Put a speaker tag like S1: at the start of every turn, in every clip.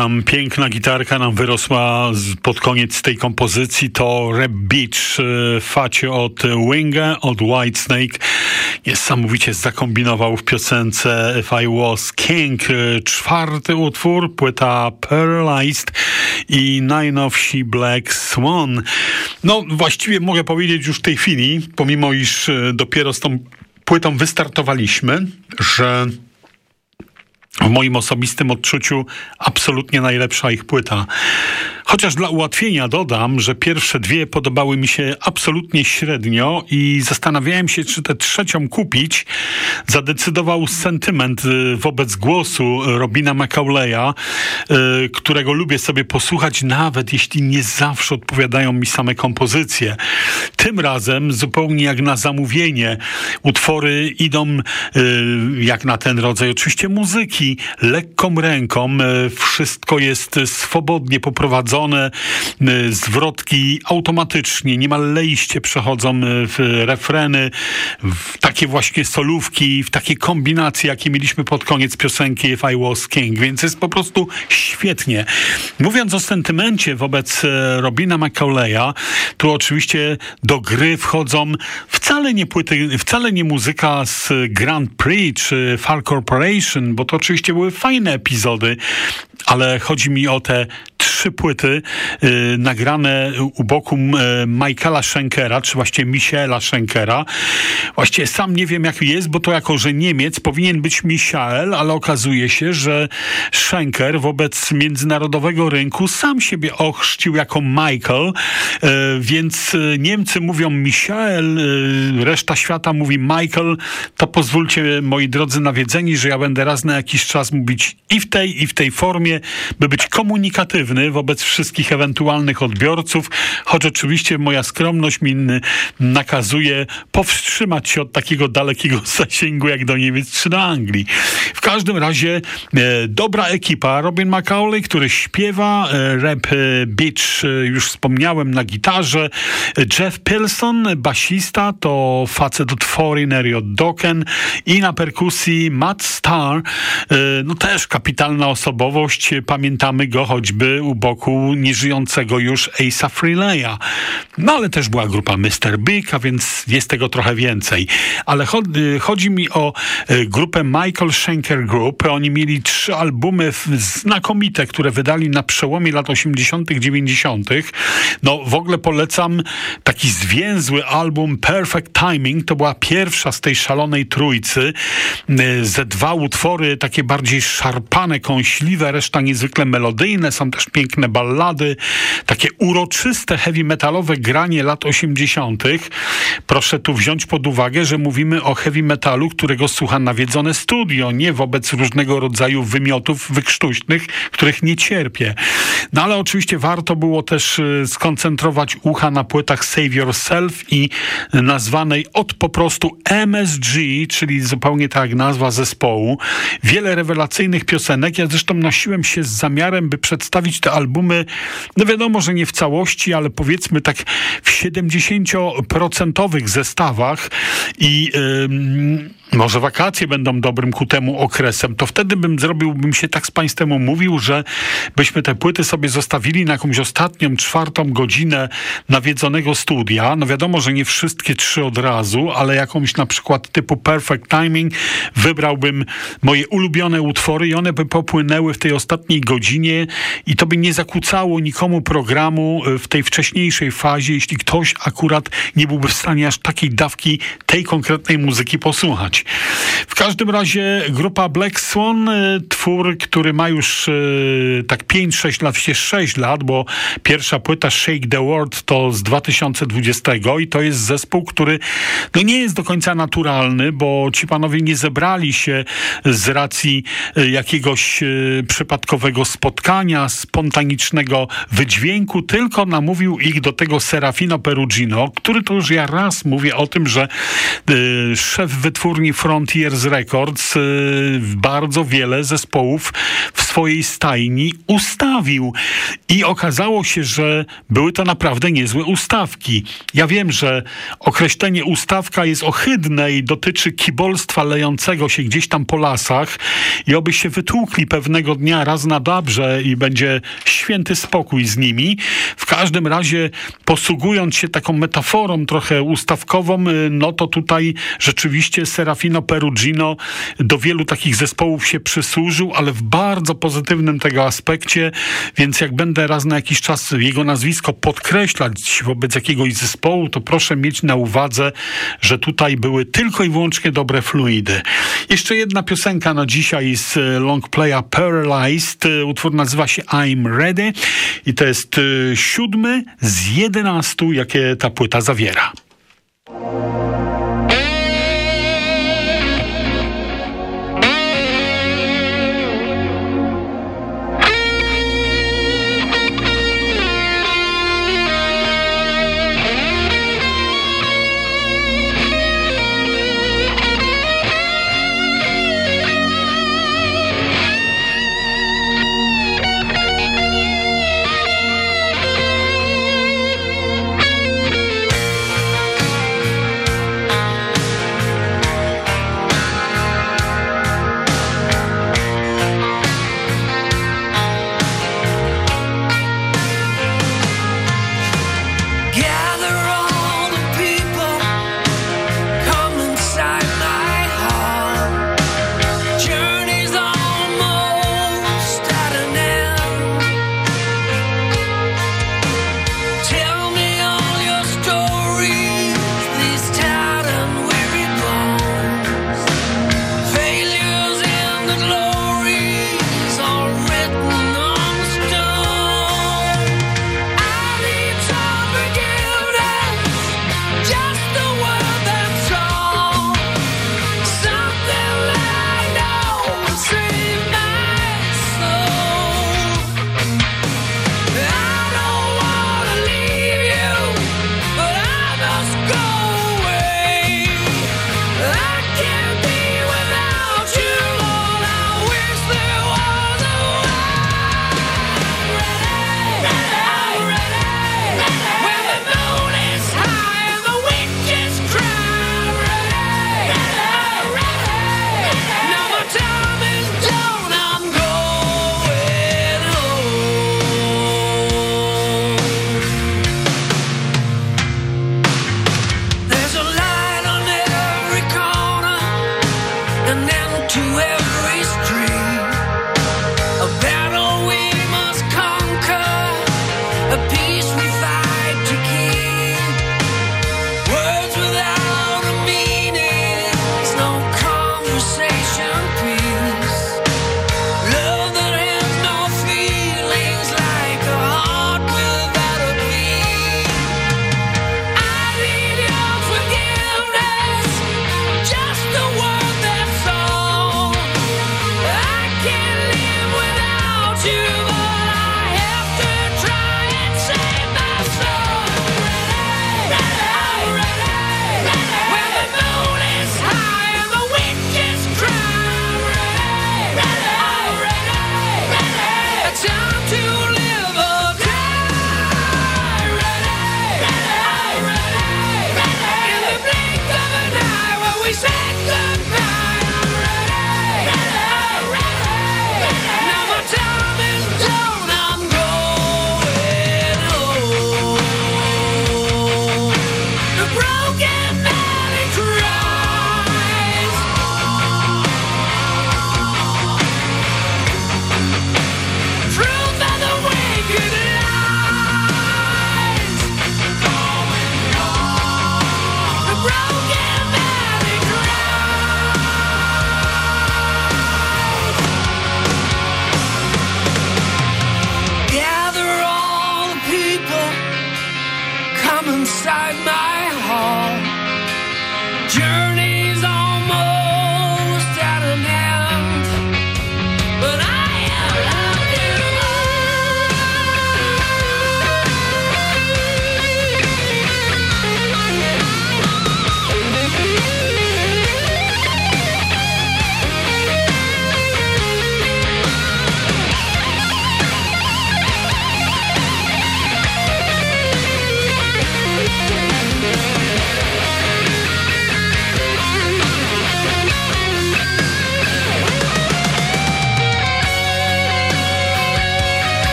S1: Tam piękna gitarka nam wyrosła pod koniec tej kompozycji. To Rap Beach, e, facie od Winga, od Whitesnake. Niesamowicie zakombinował w piosence If I Was King. E, czwarty utwór, płyta Paralyzed i najnowsi Black Swan. No właściwie mogę powiedzieć już w tej chwili, pomimo iż e, dopiero z tą płytą wystartowaliśmy, że w moim osobistym odczuciu absolutnie najlepsza ich płyta. Chociaż dla ułatwienia dodam, że pierwsze dwie podobały mi się absolutnie średnio i zastanawiałem się, czy tę trzecią kupić. Zadecydował sentyment y, wobec głosu Robina McAuleya, y, którego lubię sobie posłuchać, nawet jeśli nie zawsze odpowiadają mi same kompozycje. Tym razem, zupełnie jak na zamówienie, utwory idą y, jak na ten rodzaj oczywiście muzyki, lekką ręką. Wszystko jest swobodnie poprowadzone Y, zwrotki automatycznie, niemal lejście przechodzą y, w refreny, w takie właśnie solówki, w takie kombinacje, jakie mieliśmy pod koniec piosenki If I Was King, więc jest po prostu świetnie. Mówiąc o sentymencie wobec e, Robina McCauleya, tu oczywiście do gry wchodzą wcale nie płyty, wcale nie muzyka z Grand Prix czy Far Corporation, bo to oczywiście były fajne epizody, ale chodzi mi o te trzy płyty y, nagrane u boku y, Michaela Schenkera, czy właściwie Michaela Schenkera. Właściwie sam nie wiem, jak jest, bo to jako, że Niemiec powinien być Michael, ale okazuje się, że Schenker wobec międzynarodowego rynku sam siebie ochrzcił jako Michael, y, więc y, Niemcy mówią Michael, reszta świata mówi Michael, to pozwólcie, moi drodzy nawiedzeni, że ja będę raz na jakiś czas mówić i w tej, i w tej formie, by być komunikatywny wobec wszystkich ewentualnych odbiorców, choć oczywiście moja skromność mi nakazuje powstrzymać się od takiego dalekiego zasięgu jak do Niemiec czy do Anglii. W każdym razie e, dobra ekipa, Robin McCauley, który śpiewa, e, rap e, Beach, e, już wspomniałem, na gitarze, Jeff Pilson, basista, to facet od Foreigner i od Dokken. I na perkusji Matt Starr, e, no też kapitalna osobowość, pamiętamy go choćby u boku nieżyjącego już Ace'a Freeleya. No ale też była grupa Mr. Big, a więc jest tego trochę więcej. Ale chodzi mi o e, grupę Michael Schenker Group. Oni mieli trzy albumy znakomite, które wydali na przełomie lat 80., 90. No w ogóle polecam taki zwięzły album Perfect Timing. To była pierwsza z tej szalonej trójcy. E, ze dwa utwory takie bardziej szarpane, kąśliwe, reszta niezwykle melodyjne. Są też piękne ballady, takie uroczyste heavy metalowe granie lat 80. Proszę tu wziąć pod uwagę, że mówimy o heavy metalu, którego słucha nawiedzone studio, nie wobec różnego rodzaju wymiotów wykrztuśnych, których nie cierpię. No ale oczywiście warto było też y, skoncentrować ucha na płytach Save Yourself i nazwanej od po prostu MSG, czyli zupełnie tak jak nazwa zespołu. Wiele rewelacyjnych piosenek. Ja zresztą nosiłem się z zamiarem, by przedstawić te albumy, no wiadomo, że nie w całości, ale powiedzmy tak w 70% zestawach i yy, może wakacje będą dobrym ku temu okresem, to wtedy bym zrobił, bym się tak z Państwem umówił, że byśmy te płyty sobie zostawili na jakąś ostatnią, czwartą godzinę nawiedzonego studia. No wiadomo, że nie wszystkie trzy od razu, ale jakąś na przykład typu Perfect Timing wybrałbym moje ulubione utwory i one by popłynęły w tej ostatniej godzinie i to by nie zakłócało nikomu programu e, w tej wcześniejszej fazie, jeśli ktoś akurat nie byłby w stanie aż takiej dawki tej konkretnej muzyki posłuchać. W każdym razie grupa Black Swan, y, twór, który ma już y, tak 5-6 lat, właściwie 6 lat, bo pierwsza płyta Shake the World to z 2020 i to jest zespół, który no nie jest do końca naturalny, bo ci panowie nie zebrali się z racji y, jakiegoś przypadkowego spotkania, spontanicznego wydźwięku, tylko namówił ich do tego Serafino Perugino, który to już ja raz mówię o tym, że szef wytwórni
S2: Frontiers Records bardzo wiele zespołów w swojej stajni ustawił. I okazało się, że były to naprawdę niezłe ustawki. Ja wiem, że określenie ustawka jest ohydne i dotyczy kibolstwa lejącego się gdzieś tam po lasach i oby się wytłukli pewnego dnia raz na dobrze i będzie święty spokój z nimi. W każdym razie posługując się taką metaforą trochę ustawkową, no to tutaj rzeczywiście Serafino Perugino do wielu takich zespołów się przysłużył, ale w bardzo pozytywnym tego aspekcie, więc jak będę raz na jakiś czas jego nazwisko podkreślać wobec jakiegoś zespołu, to proszę mieć na uwadze, że tutaj były tylko i wyłącznie dobre fluidy. Jeszcze jedna piosenka na dzisiaj z longplaya Paralyzed. Utwór nazywa się I'm Ready i to jest y, siódmy z jedenastu, jakie ta płyta zawiera.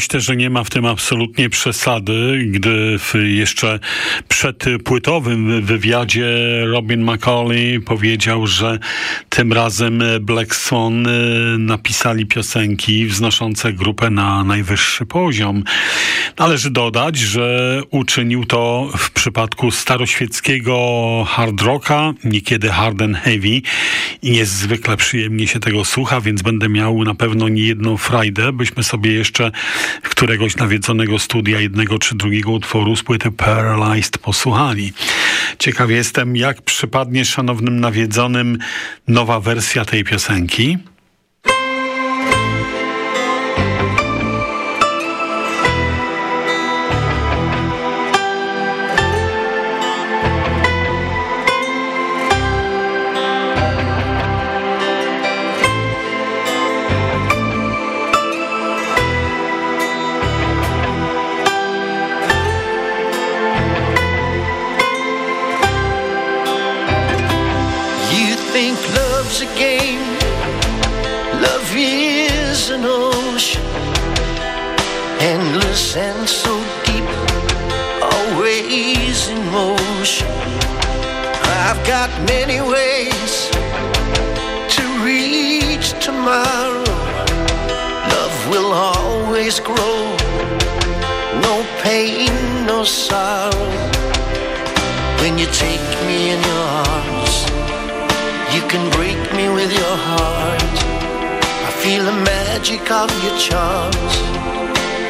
S1: Myślę, że nie ma w tym absolutnie przesady, gdy jeszcze przed płytowym wywiadzie Robin McCauley powiedział, że tym razem Black Swan y, napisali piosenki wznoszące grupę na najwyższy poziom. Należy dodać, że uczynił to w przypadku staroświeckiego hard rocka, niekiedy hard and heavy i niezwykle przyjemnie się tego słucha, więc będę miał na pewno nie jedną frajdę, byśmy sobie jeszcze któregoś nawiedzonego studia jednego czy drugiego utworu z płyty Paralyzed posłuchali. Ciekaw jestem, jak przypadnie szanownym nawiedzonym nowa wersja tej piosenki.
S3: I've got many ways to reach tomorrow. Love will always grow. No pain, no sorrow. When you take me in your arms, you can break me with your heart. I feel the magic of your charms,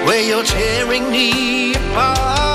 S3: where you're tearing me apart.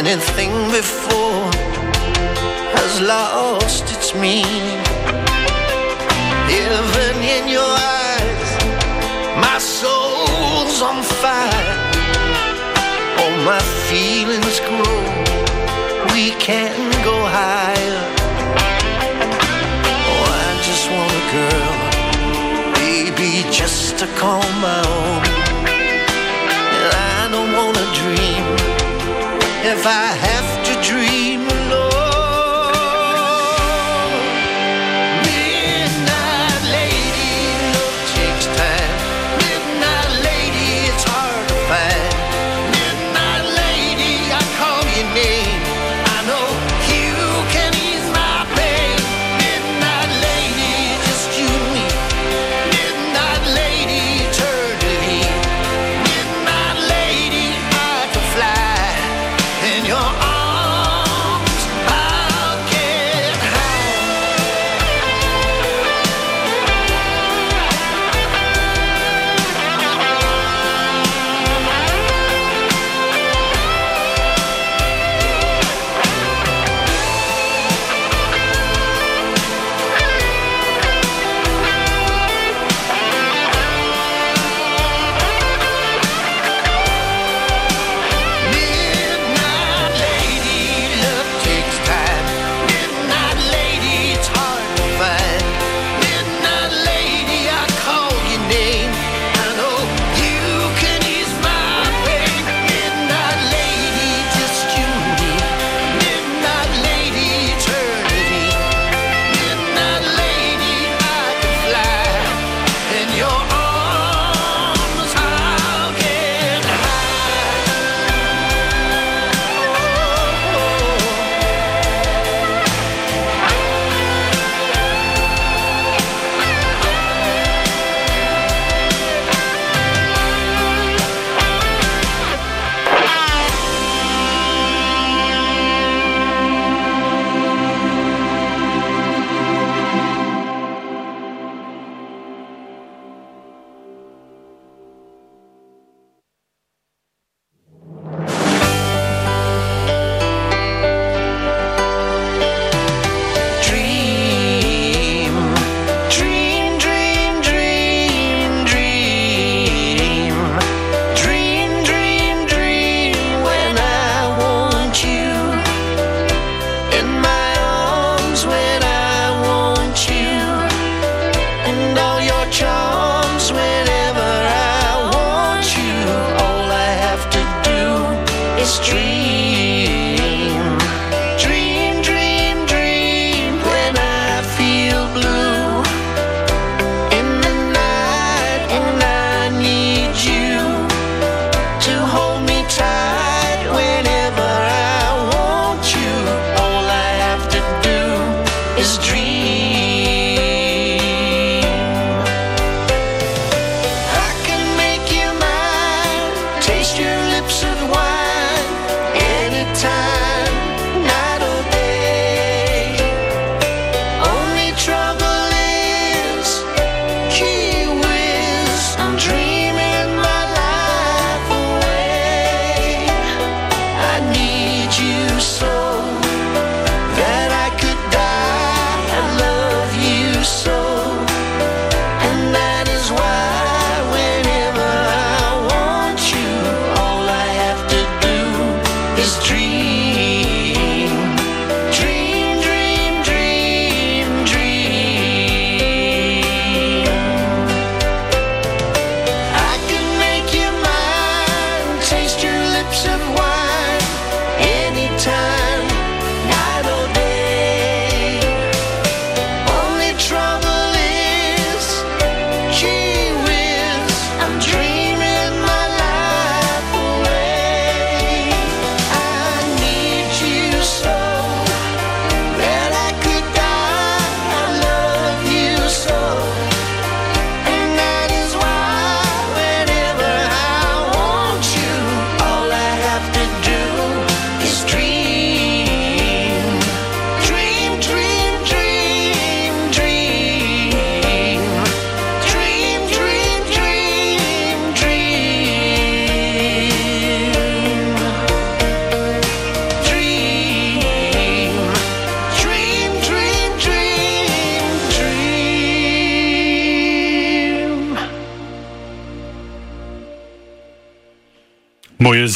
S3: Anything before has lost its meaning. Even in your eyes, my soul's on fire. All my feelings grow. We can go higher. Just to call my own. And I don't wanna dream if I have to dream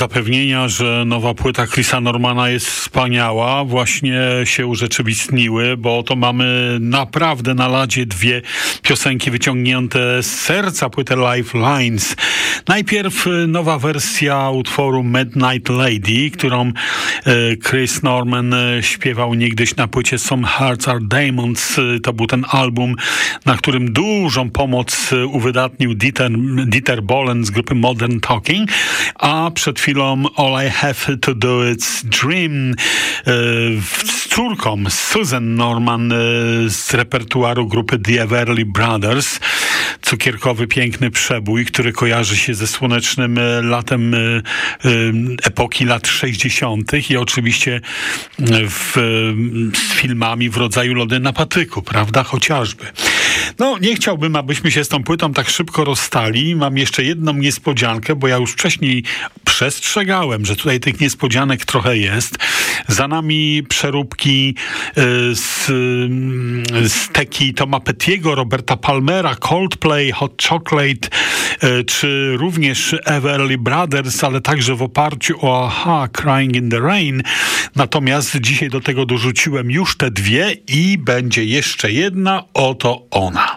S1: zapewnienia, że nowa płyta Chrisa Normana jest wspaniała, właśnie się urzeczywistniły, bo to mamy naprawdę na ladzie dwie piosenki wyciągnięte z serca płyty Lifelines. Najpierw y, nowa wersja utworu Midnight Lady, którą y, Chris Norman y, śpiewał niegdyś na płycie Some Hearts Are Diamonds. To był ten album, na którym dużą pomoc uwydatnił Dieter, Dieter Bolen z grupy Modern Talking, a przed chwilą All I Have To Do It's Dream e, z córką Susan Norman e, z repertuaru grupy The Everly Brothers. Cukierkowy, piękny przebój, który kojarzy się ze słonecznym e, latem epoki lat 60. i oczywiście w, z filmami w rodzaju lody na patyku, prawda? Chociażby. No, nie chciałbym, abyśmy się z tą płytą tak szybko rozstali. Mam jeszcze jedną niespodziankę, bo ja już wcześniej przestrzegałem, że tutaj tych niespodzianek trochę jest. Za nami przeróbki z, y, z teki Toma Petiego, Roberta Palmera, Coldplay, Hot Chocolate, y, czy również Everly Brothers, ale także w oparciu o Aha, Crying in the Rain. Natomiast dzisiaj do tego dorzuciłem już te dwie i będzie jeszcze jedna, oto ona.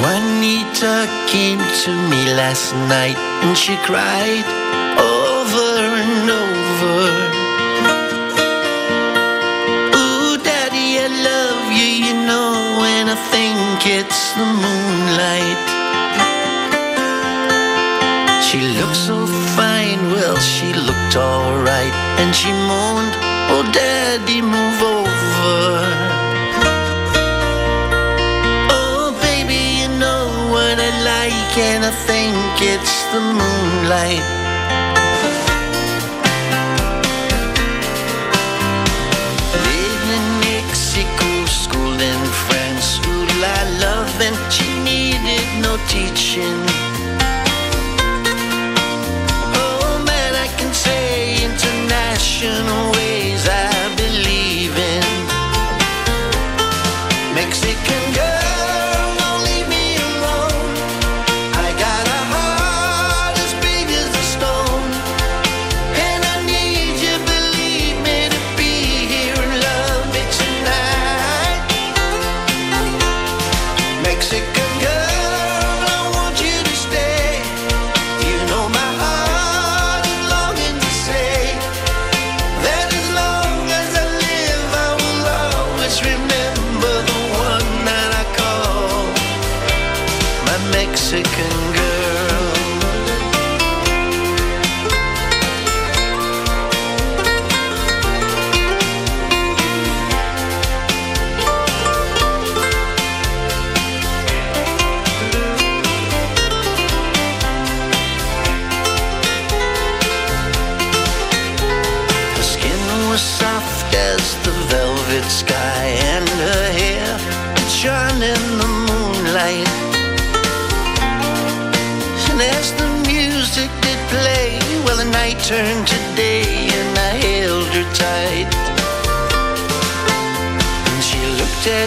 S3: Juanita came to me last night and she cried it's the moonlight. She looked so fine, well, she looked alright, and she moaned, Oh, Daddy, move over. Oh, baby, you know what I like, and I think it's the moonlight. No teaching. Oh man, I can say international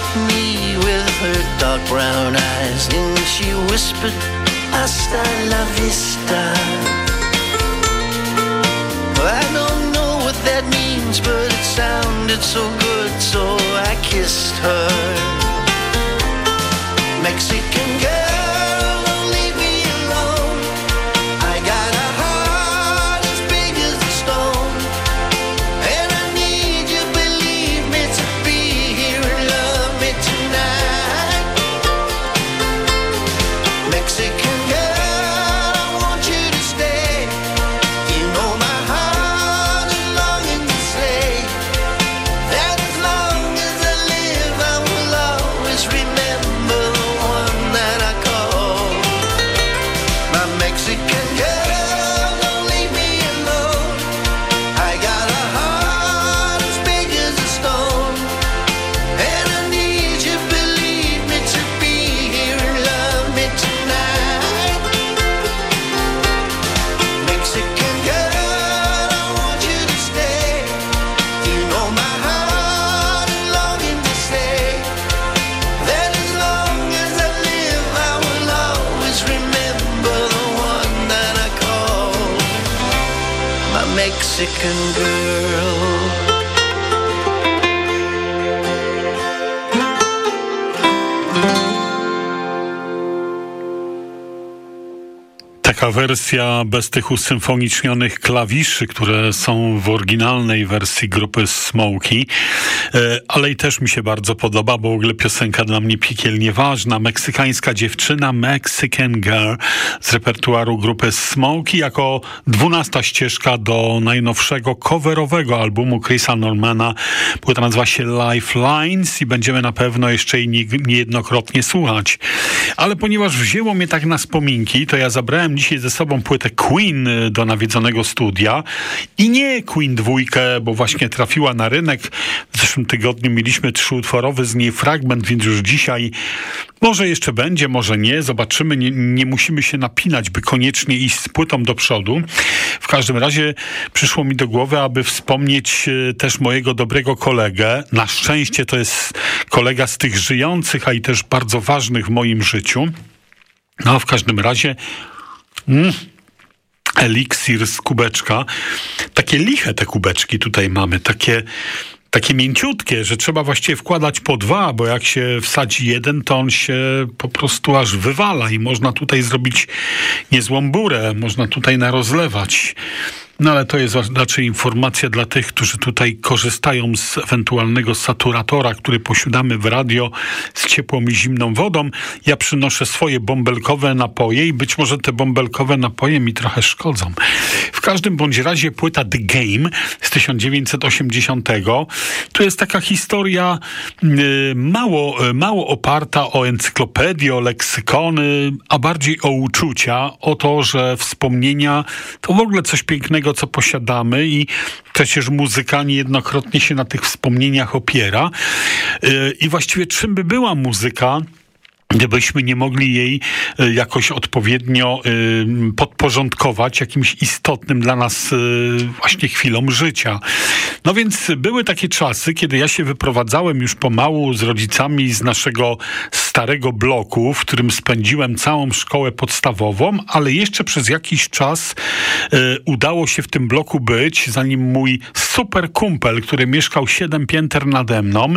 S3: at me with her dark brown eyes, and she whispered, Hasta la vista. I don't know what that means, but it sounded so good, so I kissed her. Mexican
S1: Taka wersja bez tych usymfonicznionych klawiszy, które są w oryginalnej wersji grupy Smokey, ale i też mi się bardzo podoba, bo w ogóle piosenka dla mnie piekielnie ważna. Meksykańska dziewczyna, Mexican Girl z repertuaru grupy Smokey jako dwunasta ścieżka do najnowszego coverowego albumu Chrisa Normana. Płyta nazywa się Lifelines i będziemy na pewno jeszcze jej nie- niejednokrotnie słuchać. Ale ponieważ wzięło mnie tak na spominki, to ja zabrałem dzisiaj ze sobą płytę Queen y, do nawiedzonego studia i nie Queen dwójkę, bo właśnie trafiła na rynek. W zeszłym tygodniu mieliśmy trzyutworowy z niej fragment, więc już dzisiaj może jeszcze będzie, może nie, zobaczymy. Nie, nie musimy się napinać, by koniecznie iść z płytą do przodu. W każdym razie przyszło mi do głowy, aby wspomnieć y, też mojego dobrego kolegę. Na szczęście to jest kolega z tych żyjących, a i też bardzo ważnych w moim życiu. No, w każdym razie mm, eliksir z kubeczka. Takie liche te kubeczki tutaj mamy, takie takie mięciutkie, że trzeba właściwie wkładać po dwa, bo jak się wsadzi jeden, to on się po prostu aż wywala i można tutaj zrobić niezłą burę, można tutaj narozlewać. No ale to jest raczej informacja dla tych, którzy tutaj korzystają z ewentualnego saturatora, który posiadamy w radio z ciepłą i zimną wodą. Ja przynoszę swoje bąbelkowe napoje i być może te bąbelkowe napoje mi trochę szkodzą. W każdym bądź razie płyta The Game z 1980. Tu jest taka historia y, mało, y, mało oparta o encyklopedię, o leksykony, a bardziej o uczucia, o to, że wspomnienia to w ogóle coś pięknego, co posiadamy i przecież muzyka niejednokrotnie się na tych wspomnieniach opiera. Y, I właściwie czym by była muzyka, gdybyśmy nie mogli jej y, jakoś odpowiednio y, podporządkować jakimś istotnym dla nas y, właśnie chwilom życia. No więc były takie czasy, kiedy ja się wyprowadzałem już pomału z rodzicami z naszego starego bloku, w którym spędziłem całą szkołę podstawową, ale jeszcze przez jakiś czas udało się w tym bloku być, zanim mój super kumpel, który mieszkał siedem pięter nade mną,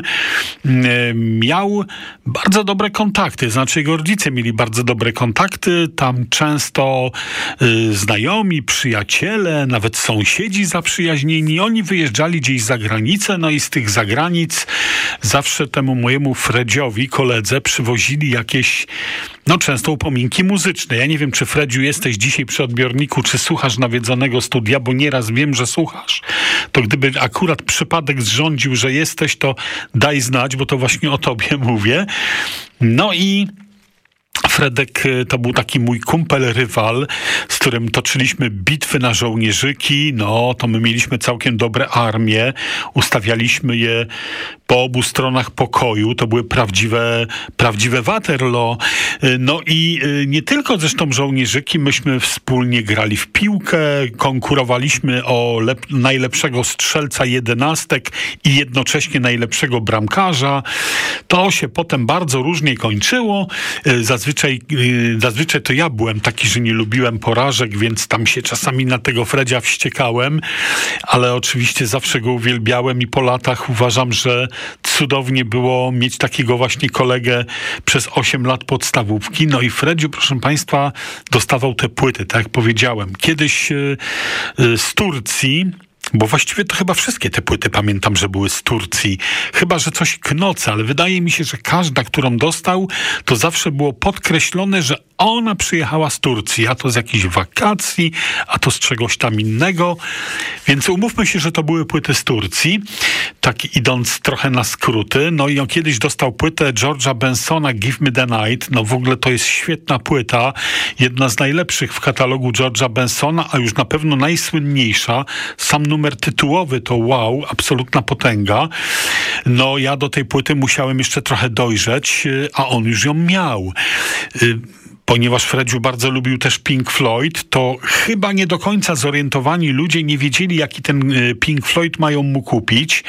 S1: miał bardzo dobre kontakty znaczy jego rodzice mieli bardzo dobre kontakty, tam często y, znajomi, przyjaciele, nawet sąsiedzi zaprzyjaźnieni, oni wyjeżdżali gdzieś za granicę, no i z tych zagranic zawsze temu mojemu Fredziowi, koledze, przywozili jakieś, no często upominki muzyczne. Ja nie wiem, czy Fredziu jesteś dzisiaj przy odbiorniku, czy słuchasz nawiedzonego studia, bo nieraz wiem, że słuchasz. To gdyby akurat przypadek zrządził, że jesteś, to daj znać, bo to właśnie o tobie mówię. No i Fredek to był taki mój kumpel, rywal, z którym toczyliśmy bitwy na żołnierzyki. No, to my mieliśmy całkiem dobre armie. Ustawialiśmy je po obu stronach pokoju. To były prawdziwe, prawdziwe Waterloo. No i nie tylko zresztą żołnierzyki, myśmy wspólnie grali w piłkę, konkurowaliśmy o najlepszego strzelca jedenastek i jednocześnie najlepszego bramkarza. To się potem bardzo różnie kończyło. Zazwyczaj, zazwyczaj to ja byłem taki, że nie lubiłem porażek, więc tam się czasami na tego Fredzia wściekałem, ale oczywiście zawsze go uwielbiałem i po latach uważam, że cudownie było mieć takiego właśnie kolegę przez 8 lat podstawówki. No i Fredziu, proszę Państwa, dostawał te płyty, tak jak powiedziałem. Kiedyś yy, z Turcji bo właściwie to chyba wszystkie te płyty pamiętam, że były z Turcji. Chyba, że coś knoce, ale wydaje mi się, że każda, którą dostał, to zawsze było podkreślone, że ona przyjechała z Turcji, a to z jakichś wakacji, a to z czegoś tam innego. Więc umówmy się, że to były płyty z Turcji, tak idąc trochę na skróty. No i on kiedyś dostał płytę George'a Bensona Give Me The Night. No w ogóle to jest świetna płyta, jedna z najlepszych w katalogu George'a Bensona, a już na pewno najsłynniejsza. Sam numer tytułowy to wow, absolutna potęga. No ja do tej płyty musiałem jeszcze trochę dojrzeć, a on już ją miał. Ponieważ Fredziu bardzo lubił też Pink Floyd, to chyba nie do końca zorientowani ludzie nie wiedzieli, jaki ten y, Pink Floyd mają mu kupić.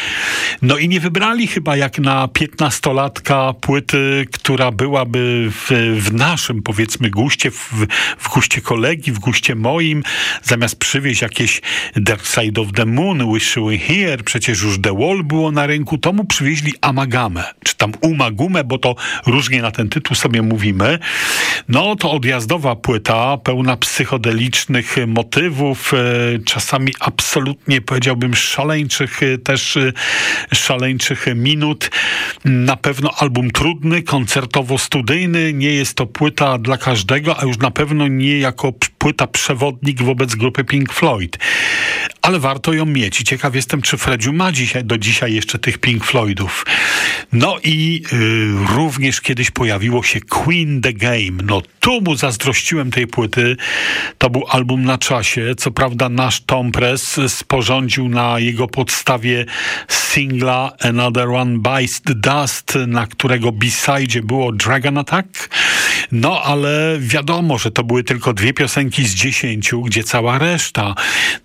S1: No i nie wybrali chyba jak na piętnastolatka płyty, która byłaby w, w naszym, powiedzmy, guście, w, w guście kolegi, w guście moim. Zamiast przywieźć jakieś Dark Side of the Moon, Wish We Here, przecież już The Wall było na rynku, to mu przywieźli Amagamę, czy tam Umagumę, bo to różnie na ten tytuł sobie mówimy. No no to odjazdowa płyta, pełna psychodelicznych motywów, e, czasami absolutnie powiedziałbym szaleńczych e, też e, szaleńczych minut. Na pewno album trudny, koncertowo-studyjny. Nie jest to płyta dla każdego, a już na pewno nie jako płyta przewodnik wobec grupy Pink Floyd. Ale warto ją mieć i ciekaw jestem, czy Fredziu ma dzisiaj, do dzisiaj jeszcze tych Pink Floydów. No i y, również kiedyś pojawiło się Queen the Game. No tu mu zazdrościłem tej płyty. To był album na czasie. Co prawda nasz Tom Press sporządził na jego podstawie singla Another One Bites the Dust, na którego b-side było Dragon Attack. No ale wiadomo, że to były tylko dwie piosenki z dziesięciu, gdzie cała reszta.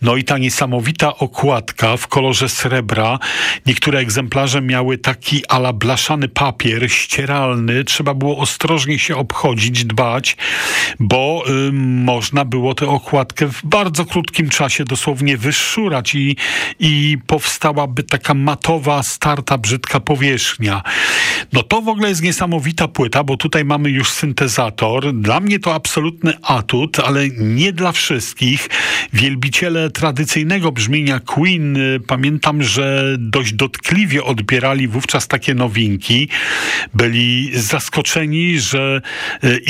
S1: No i ta niesamowita okładka w kolorze srebra. Niektóre egzemplarze miały taki ala blaszany papier, ścieralny. Trzeba było ostrożnie się obchodzić, dbać, bo y, można było tę okładkę w bardzo krótkim czasie dosłownie wyszurać i, i powstałaby taka matowa, starta, brzydka powierzchnia. No to w ogóle jest niesamowita płyta, bo tutaj mamy już syntezator. Dla mnie to absolutny atut, ale nie dla wszystkich. Wielbiciele tradycyjnego brzmienia Queen, y, pamiętam, że dość dotkliwie odbierali wówczas takie nowinki. Byli zaskoczeni, że y,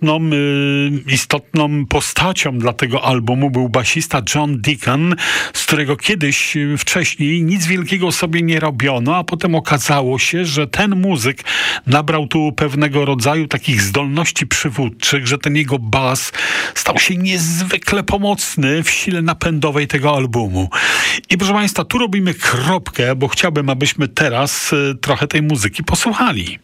S1: istotną, y, istotną postacią dla tego albumu był basista John Deacon, z którego kiedyś wcześniej nic wielkiego sobie nie robiono, a potem okazało się, że ten muzyk nabrał tu pewnego rodzaju takich zdolności przywódczych, że ten jego bas stał się niezwykle pomocny w sile napędowej tego albumu. I proszę Państwa, tu robimy kropkę, bo chciałbym, abyśmy teraz y, trochę tej muzyki posłuchali.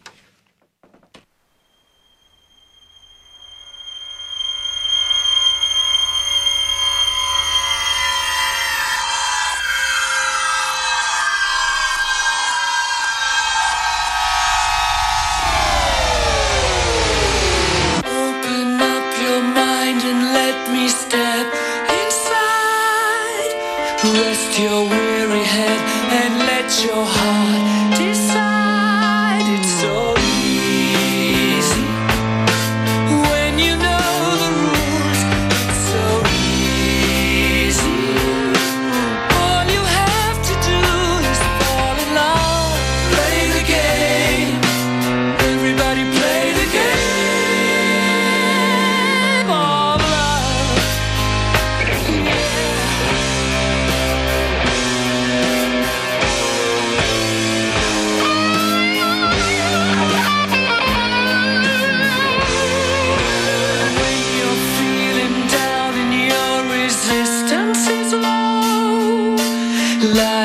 S3: love.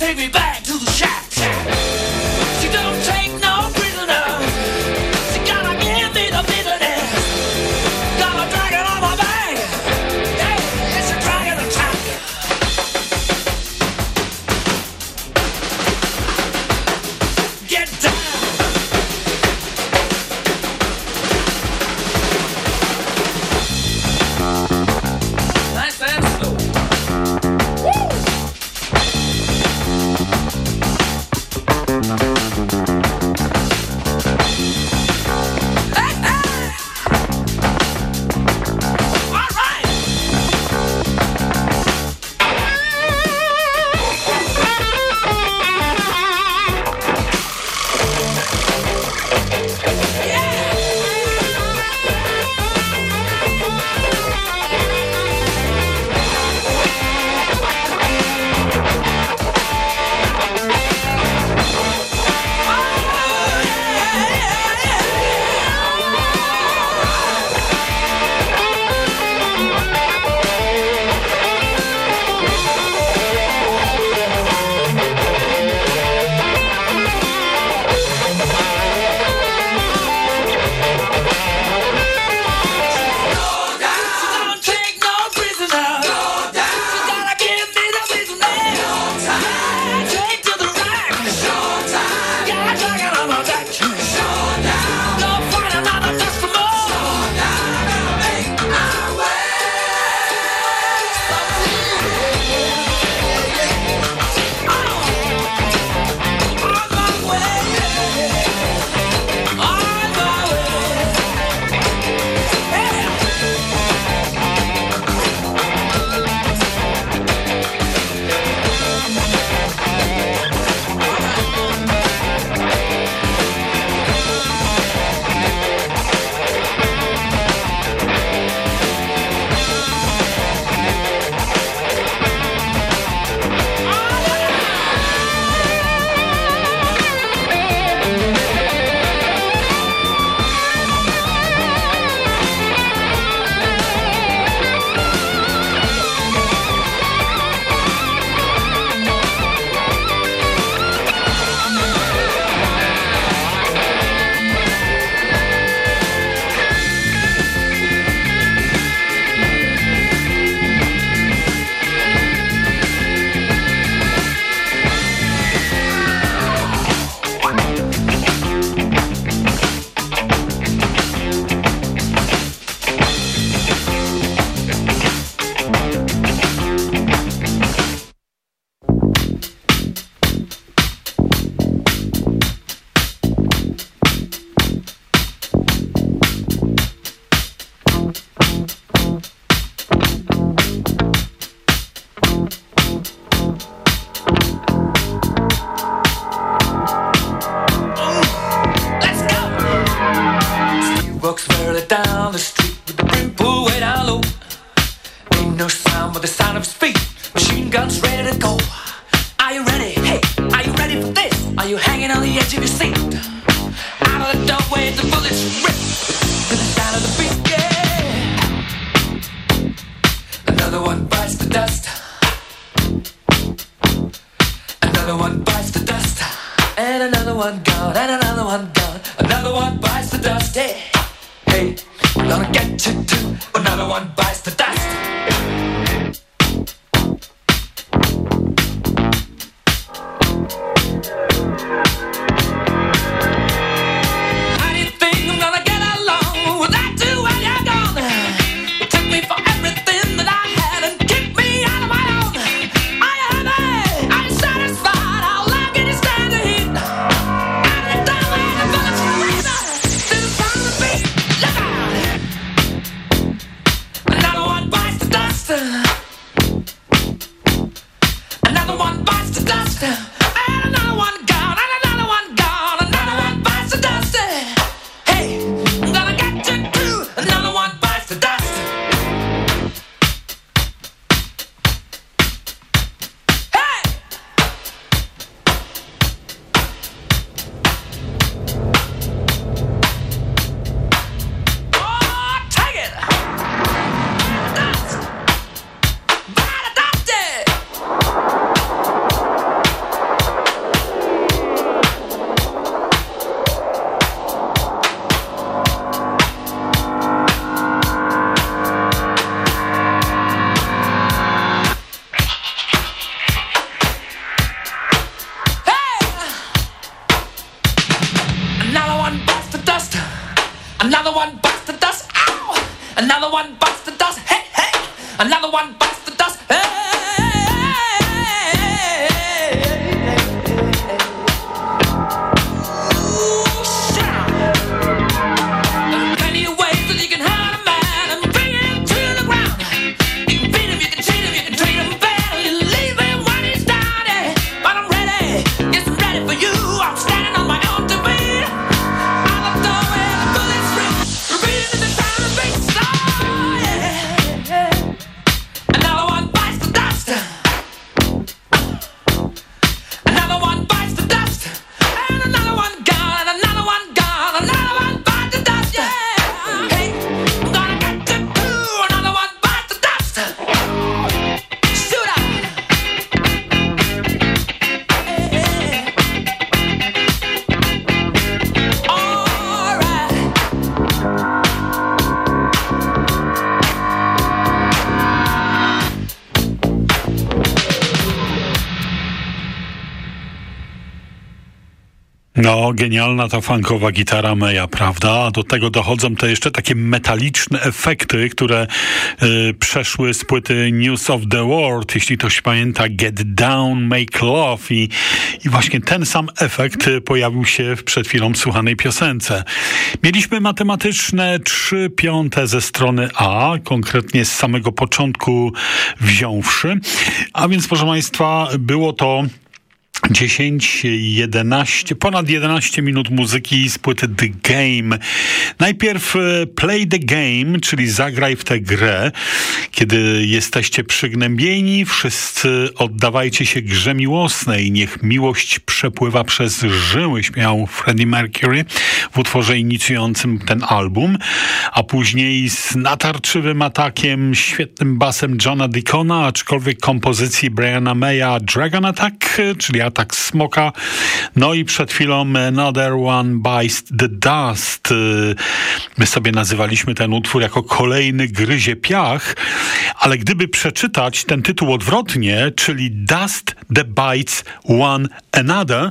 S3: take me back. another one bites the dust. And
S2: another one gone, and another one gone. Another one bites the dust. Hey, hey, gonna get you too. Another one bites the dust.
S1: No, genialna ta funkowa gitara Meja, prawda? Do tego dochodzą te jeszcze takie metaliczne efekty, które y, przeszły z płyty News of the World, jeśli ktoś pamięta Get Down, Make Love i, i właśnie ten sam efekt pojawił się w przed chwilą słuchanej piosence. Mieliśmy matematyczne trzy piąte ze strony A, konkretnie z samego początku wziąwszy, a więc proszę Państwa, było to 10, 11, ponad 11 minut muzyki z płyty The Game. Najpierw e, Play the Game, czyli zagraj w tę grę. Kiedy jesteście przygnębieni, wszyscy oddawajcie się grze miłosnej. Niech miłość przepływa przez żyły, śmiał Freddie Mercury w utworze inicjującym ten album. A później z natarczywym atakiem, świetnym basem Johna Deacona, aczkolwiek kompozycji Briana Maya Dragon Attack, czyli atak smoka. No i przed chwilą Another One Bites the Dust. My sobie nazywaliśmy ten utwór jako kolejny gryzie piach, ale gdyby przeczytać ten tytuł odwrotnie, czyli Dust the Bites One Another,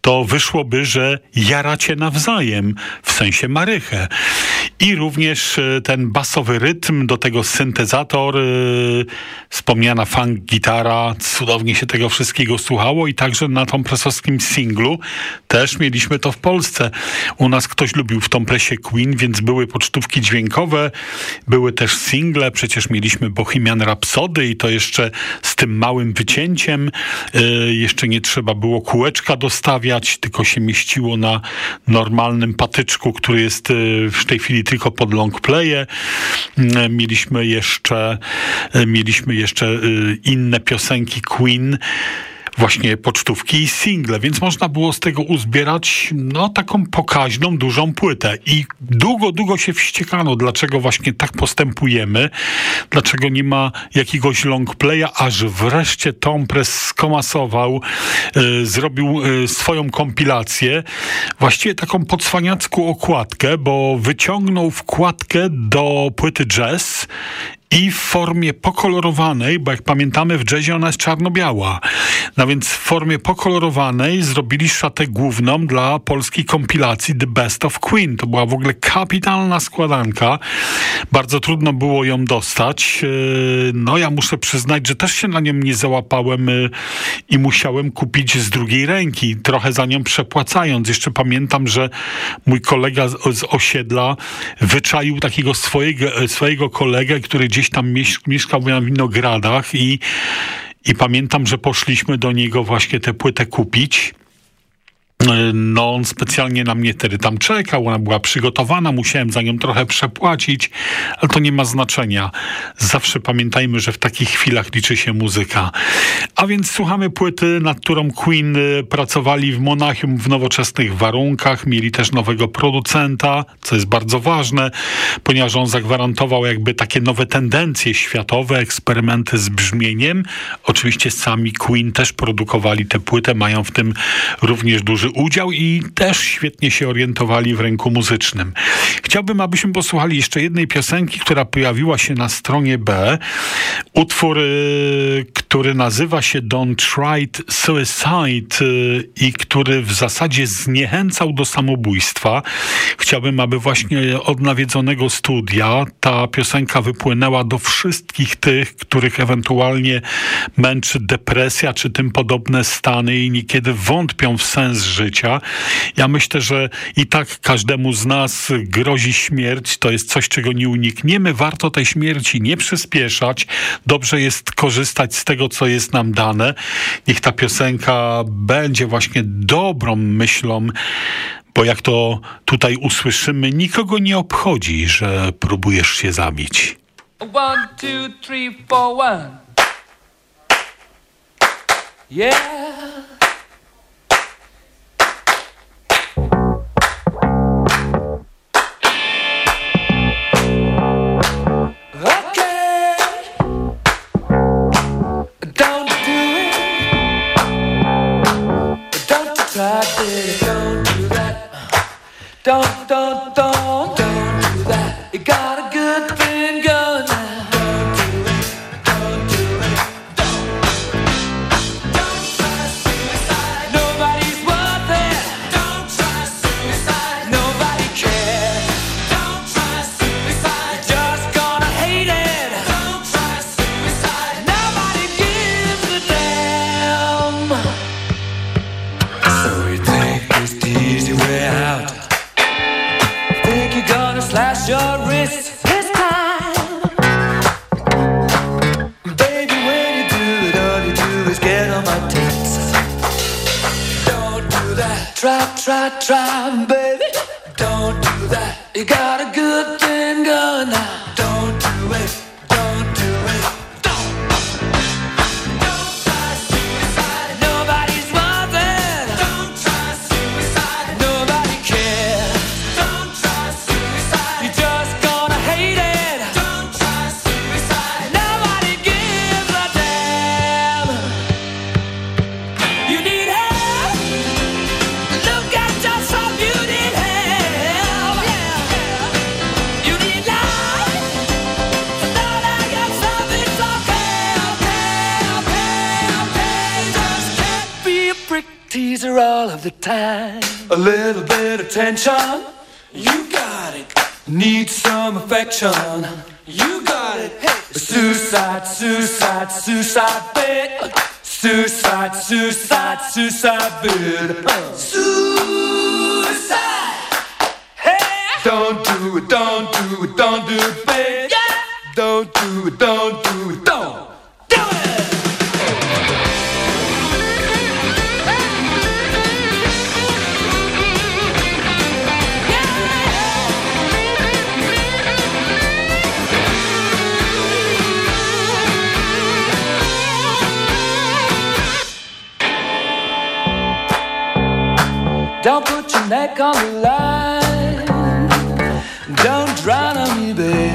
S1: to wyszłoby, że jaracie nawzajem, w sensie marychę. I również e, ten basowy rytm, do tego syntezator, yy, wspomniana funk gitara, cudownie się tego wszystkiego słuchało i także na tom presowskim singlu też mieliśmy to w Polsce. U nas ktoś lubił w tą presie Queen, więc były pocztówki dźwiękowe, były też single, przecież mieliśmy Bohemian Rhapsody i to jeszcze z tym małym wycięciem, yy, jeszcze nie trzeba było kółeczka dostawiać, tylko się mieściło na normalnym patyczku, który jest y, w tej chwili tylko pod long playe. Mm, mieliśmy jeszcze, y, mieliśmy jeszcze inne piosenki Queen, właśnie pocztówki i single, więc można było z tego uzbierać no taką pokaźną, dużą płytę. I długo, długo się wściekano, dlaczego właśnie tak postępujemy, dlaczego nie ma jakiegoś long playa, aż wreszcie Tom Press skomasował, y, zrobił y, swoją kompilację, właściwie taką podswaniacką okładkę, bo wyciągnął wkładkę do płyty jazz i w formie pokolorowanej, bo jak pamiętamy w jazzie ona jest czarno-biała. No więc w formie pokolorowanej zrobili szatę główną dla polskiej kompilacji The Best of Queen. To była w ogóle kapitalna składanka. Bardzo trudno było ją dostać. E, no ja muszę przyznać, że też się na nią nie załapałem e, i musiałem kupić z drugiej ręki, trochę za nią przepłacając. Jeszcze pamiętam, że mój kolega z osiedla wyczaił takiego swojego, e, swojego kolegę, który gdzieś gdzieś tam mieszkał na winogradach i, i pamiętam, że poszliśmy do niego właśnie tę płytę kupić. No, on specjalnie na mnie wtedy tam czekał, ona była przygotowana, musiałem za nią trochę przepłacić, ale to nie ma znaczenia. Zawsze pamiętajmy, że w takich chwilach liczy się muzyka. A więc słuchamy płyty, nad którą Queen y, pracowali w Monachium w nowoczesnych warunkach, mieli też nowego producenta, co jest bardzo ważne, ponieważ on zagwarantował jakby takie nowe tendencje światowe, eksperymenty z brzmieniem. Oczywiście sami Queen też produkowali tę płytę, mają w tym również duży udział i też świetnie się orientowali w rynku muzycznym. Chciałbym, abyśmy posłuchali jeszcze jednej piosenki, która pojawiła się na stronie B. Utwór, y, który nazywa się Don't Try Suicide y, i który w zasadzie zniechęcał do samobójstwa. Chciałbym, aby właśnie od nawiedzonego studia ta piosenka wypłynęła do wszystkich tych, których ewentualnie męczy depresja czy tym podobne stany i niekiedy wątpią w sens życia. Ja myślę, że i tak każdemu z nas grozi śmierć. To jest coś, czego nie unikniemy. Warto tej śmierci nie przyspieszać. Dobrze jest korzystać z tego, co jest nam dane. Niech ta piosenka będzie właśnie dobrą myślą, bo jak to tutaj usłyszymy, nikogo nie obchodzi, że próbujesz się zabić. One, two, three, four, one. Yeah. Don't do it, don't do it, don't do it, babe. Yeah. Don't do it, don't do it, don't.
S2: Don't put your neck on the line. baby.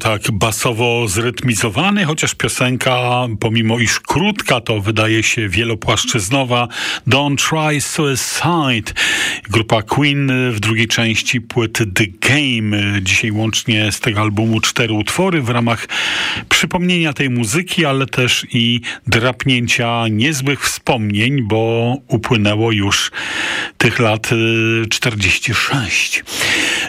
S1: Tak basowo zrytmizowany, chociaż piosenka, pomimo iż krótka, to wydaje się wielopłaszczyznowa. Don't Try Suicide. Grupa Queen w drugiej części płyty The Game. Dzisiaj łącznie z tego albumu cztery utwory w ramach przypomnienia tej muzyki, ale też i drapnięcia niezłych wspomnień, bo upłynęło już tych lat y, 46.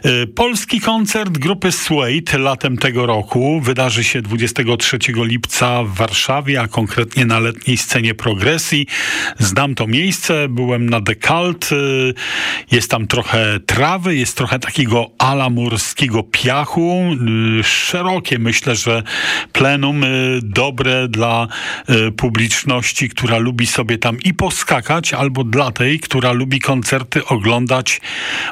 S1: Y, Polski koncert grupy Suede latem tego roku wydarzy się 23 lipca w Warszawie, a konkretnie na letniej scenie progresji. Znam to miejsce, byłem na Dekalt. y, Jest tam trochę trawy, jest trochę takiego alamurskiego piachu. y, Szerokie, myślę, że plenum y, dobre dla publiczności, która lubi sobie tam i poskakać, albo dla tej, która lubi koncerty oglądać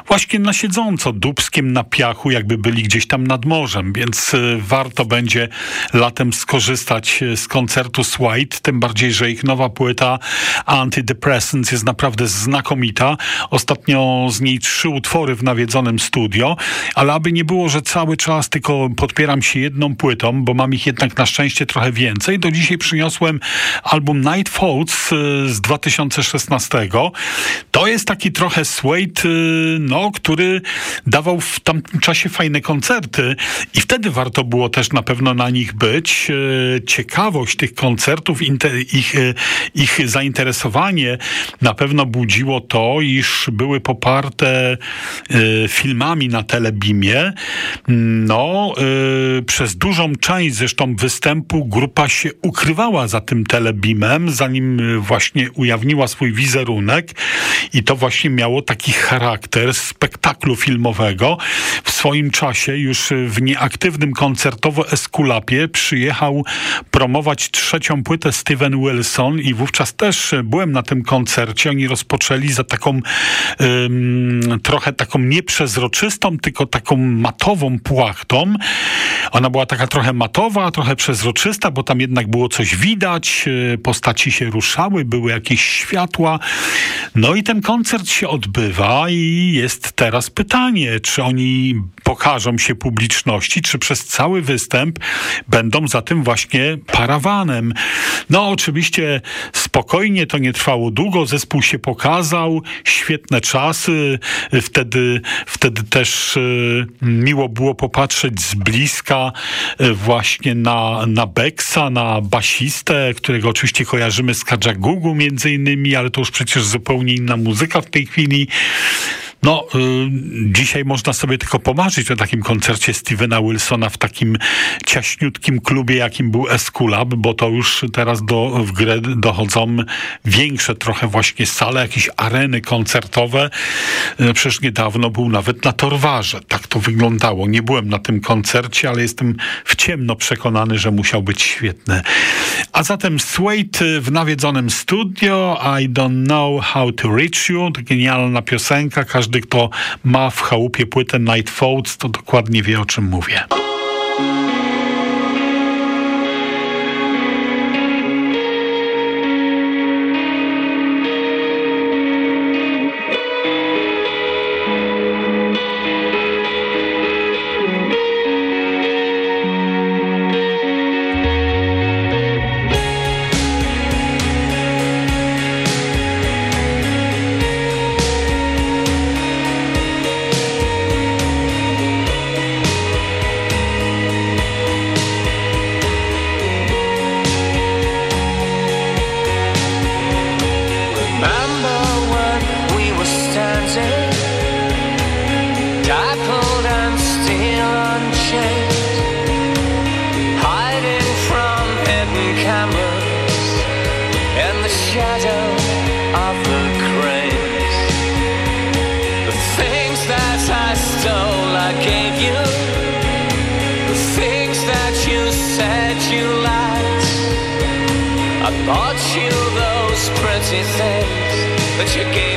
S1: właśnie na siedząco, dubskiem na piachu, jakby byli gdzieś tam nad morzem, więc warto będzie latem skorzystać y, z koncertu White, tym bardziej, że ich nowa płyta Antidepressants jest naprawdę znakomita. Ostatnio z niej trzy utwory w nawiedzonym studio, ale aby nie było, że cały czas tylko podpieram się jedną płytą, bo mam ich jednak na szczęście trochę więcej, do dzisiaj przyniosłem album Night Falls y, z 2016. To jest taki trochę Suede, y, no, który dawał w tamtym czasie fajne koncerty i wtedy warto było też na pewno na nich być. E, Ciekawość tych koncertów, ich, e, ich zainteresowanie na pewno budziło to, iż były poparte e, filmami na Telebimie. No, przez dużą część zresztą występu grupa się ukrywała za tym Telebimem, zanim właśnie ujawniła swój wizerunek i to właśnie miało taki charakter spektaklu filmowego. W swoim czasie już w nieaktywnym koncertowo Eskulapie przyjechał promować trzecią płytę Steven Wilson i wówczas też byłem na tym koncercie. Oni rozpoczęli za taką trochę taką nieprzezroczystą, tylko taką matową płachtą. Ona była taka trochę matowa, trochę przezroczysta, bo tam jednak było coś widać, y, postaci się ruszały, były jakieś światła. No i ten koncert się odbywa i jest teraz pytanie, czy oni pokażą się publiczności, czy przez cały występ będą za tym właśnie parawanem. No oczywiście spokojnie, to nie trwało długo, zespół się pokazał, świetne czasy, wtedy, wtedy też y, miło było popatrzeć z bliska y, właśnie na, na Beksa, na basistę, którego oczywiście kojarzymy z Kajagugu między innymi, ale to już przecież zupełnie inna muzyka w tej chwili. No, y, dzisiaj można sobie tylko pomarzyć o takim koncercie Stevena Wilsona w takim ciaśniutkim klubie, jakim był Esculap, bo to już teraz do, w grę dochodzą większe trochę właśnie sale, jakieś areny koncertowe. Y, przecież niedawno był nawet na Torwarze. Tak to wyglądało. Nie byłem na tym koncercie, ale jestem w ciemno przekonany, że musiał być świetny. A zatem Suede w nawiedzonym studio I don't know how to reach you. To genialna piosenka. Każdy, kto ma w chałupie płytę Night Falls, to dokładnie wie, o czym mówię.
S2: But you gave